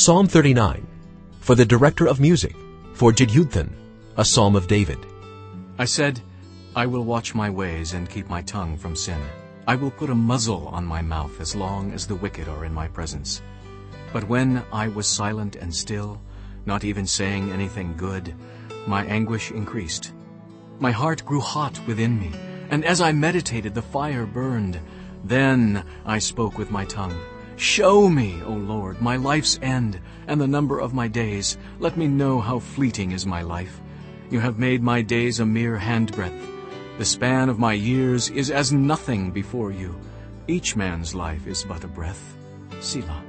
Psalm 39, for the director of music, for Jeduthun, a psalm of David. I said, I will watch my ways and keep my tongue from sin. I will put a muzzle on my mouth as long as the wicked are in my presence. But when I was silent and still, not even saying anything good, my anguish increased. My heart grew hot within me, and as I meditated, the fire burned. Then I spoke with my tongue. Show me, O Lord, my life's end and the number of my days. Let me know how fleeting is my life. You have made my days a mere handbreadth. The span of my years is as nothing before you. Each man's life is but a breath. Selah.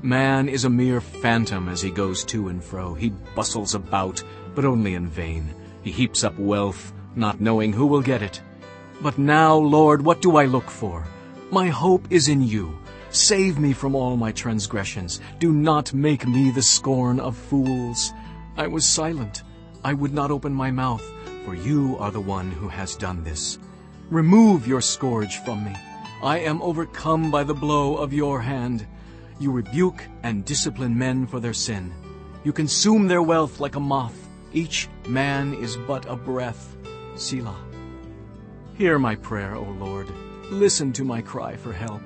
Man is a mere phantom as he goes to and fro. He bustles about, but only in vain. He heaps up wealth, not knowing who will get it. But now, Lord, what do I look for? My hope is in you. Save me from all my transgressions. Do not make me the scorn of fools. I was silent. I would not open my mouth, for you are the one who has done this. Remove your scourge from me. I am overcome by the blow of your hand. You rebuke and discipline men for their sin. You consume their wealth like a moth. Each man is but a breath. Selah. Hear my prayer, O Lord. Listen to my cry for help.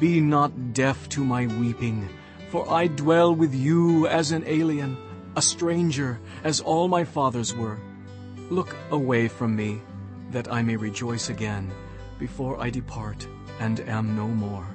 Be not deaf to my weeping, for I dwell with you as an alien, a stranger, as all my fathers were. Look away from me, that I may rejoice again, before I depart and am no more.